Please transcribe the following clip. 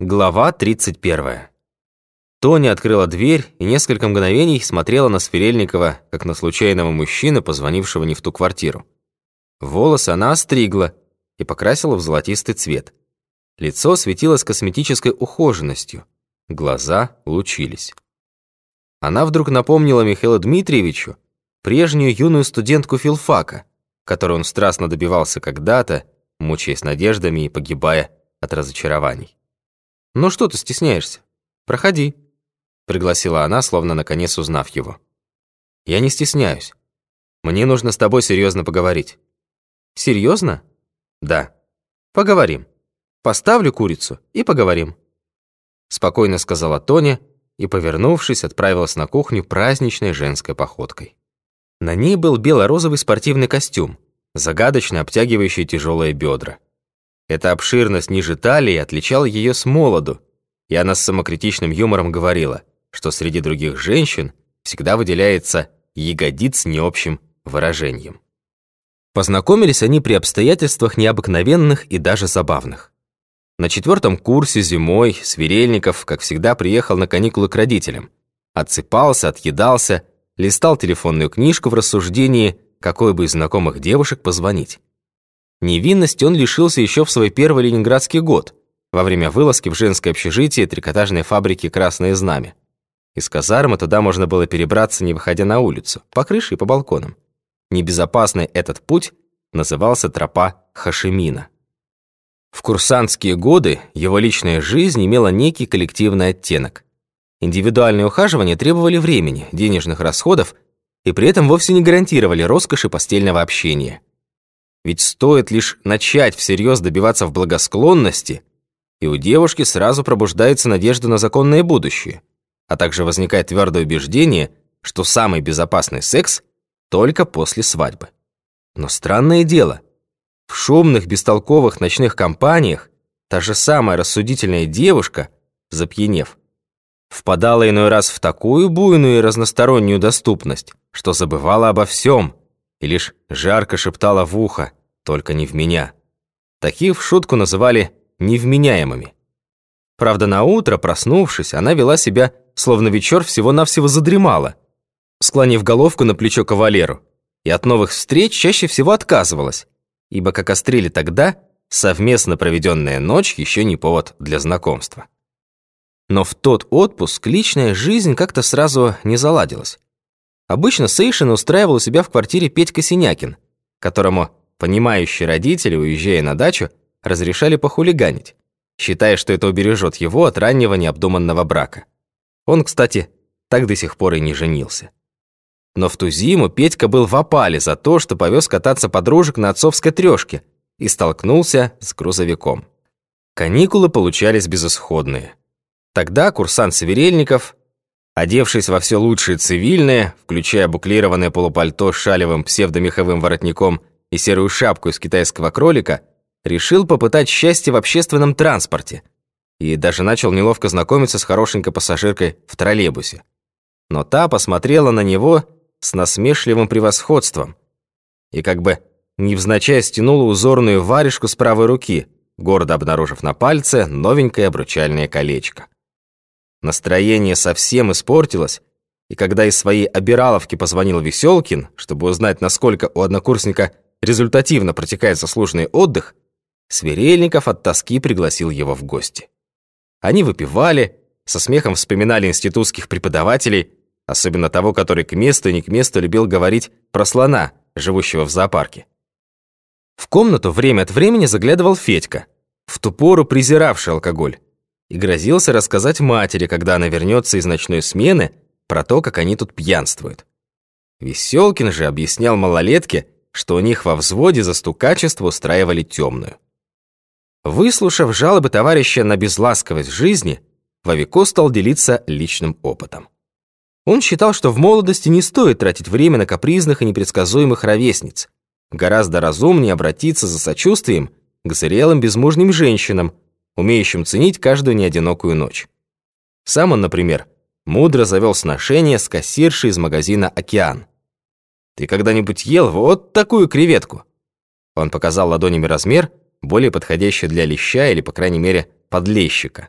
Глава 31. Тоня открыла дверь и несколько мгновений смотрела на Сверельникова, как на случайного мужчину, позвонившего не в ту квартиру. Волосы она остригла и покрасила в золотистый цвет. Лицо светилось косметической ухоженностью, глаза лучились. Она вдруг напомнила Михаилу Дмитриевичу прежнюю юную студентку филфака, которой он страстно добивался когда-то, мучаясь надеждами и погибая от разочарований. «Ну что ты стесняешься? Проходи», — пригласила она, словно наконец узнав его. «Я не стесняюсь. Мне нужно с тобой серьезно поговорить». «Серьезно?» «Да». «Поговорим. Поставлю курицу и поговорим», — спокойно сказала Тоня и, повернувшись, отправилась на кухню праздничной женской походкой. На ней был бело-розовый спортивный костюм, загадочно обтягивающий тяжелые бедра. Эта обширность ниже талии отличала ее с молоду, и она с самокритичным юмором говорила, что среди других женщин всегда выделяется ягодиц необщим выражением. Познакомились они при обстоятельствах необыкновенных и даже забавных. На четвертом курсе зимой Сверельников, как всегда, приехал на каникулы к родителям. Отсыпался, отъедался, листал телефонную книжку в рассуждении, какой бы из знакомых девушек позвонить. Невинности он лишился еще в свой первый ленинградский год, во время вылазки в женское общежитие трикотажной фабрики «Красное знамя». Из казармы туда можно было перебраться, не выходя на улицу, по крыше и по балконам. Небезопасный этот путь назывался тропа Хашимина. В курсантские годы его личная жизнь имела некий коллективный оттенок. Индивидуальные ухаживания требовали времени, денежных расходов и при этом вовсе не гарантировали роскоши постельного общения – ведь стоит лишь начать всерьез добиваться в благосклонности, и у девушки сразу пробуждается надежда на законное будущее, а также возникает твердое убеждение, что самый безопасный секс только после свадьбы. Но странное дело, в шумных, бестолковых ночных компаниях та же самая рассудительная девушка, запьянев, впадала иной раз в такую буйную и разностороннюю доступность, что забывала обо всем и лишь жарко шептала в ухо только не в меня. Таких в шутку называли невменяемыми. Правда, на утро, проснувшись, она вела себя, словно вечер всего-навсего задремала, склонив головку на плечо кавалеру, и от новых встреч чаще всего отказывалась, ибо, как острили тогда, совместно проведенная ночь еще не повод для знакомства. Но в тот отпуск личная жизнь как-то сразу не заладилась. Обычно Сейшин устраивал у себя в квартире Петька Синякин, которому Понимающие родители, уезжая на дачу, разрешали похулиганить, считая, что это убережет его от раннего необдуманного брака. Он, кстати, так до сих пор и не женился. Но в ту зиму Петька был в опале за то, что повез кататься подружек на отцовской трёшке и столкнулся с грузовиком. Каникулы получались безысходные. Тогда курсант Северельников, одевшись во все лучшее цивильное, включая буклированное полупальто с шалевым псевдомеховым воротником и серую шапку из китайского кролика, решил попытать счастье в общественном транспорте и даже начал неловко знакомиться с хорошенькой пассажиркой в троллейбусе. Но та посмотрела на него с насмешливым превосходством и как бы невзначай стянула узорную варежку с правой руки, гордо обнаружив на пальце новенькое обручальное колечко. Настроение совсем испортилось, и когда из своей обираловки позвонил Веселкин, чтобы узнать, насколько у однокурсника результативно протекает заслуженный отдых, Сверельников от тоски пригласил его в гости. Они выпивали, со смехом вспоминали институтских преподавателей, особенно того, который к месту и не к месту любил говорить про слона, живущего в зоопарке. В комнату время от времени заглядывал Федька, в ту пору презиравший алкоголь, и грозился рассказать матери, когда она вернется из ночной смены, про то, как они тут пьянствуют. Веселкин же объяснял малолетке, что у них во взводе за стукачество устраивали темную. Выслушав жалобы товарища на безласковость жизни, Вовико стал делиться личным опытом. Он считал, что в молодости не стоит тратить время на капризных и непредсказуемых ровесниц. Гораздо разумнее обратиться за сочувствием к зрелым безмужним женщинам, умеющим ценить каждую неодинокую ночь. Сам он, например, мудро завел сношение с кассиршей из магазина «Океан». Ты когда-нибудь ел вот такую креветку?» Он показал ладонями размер, более подходящий для леща или, по крайней мере, подлещика.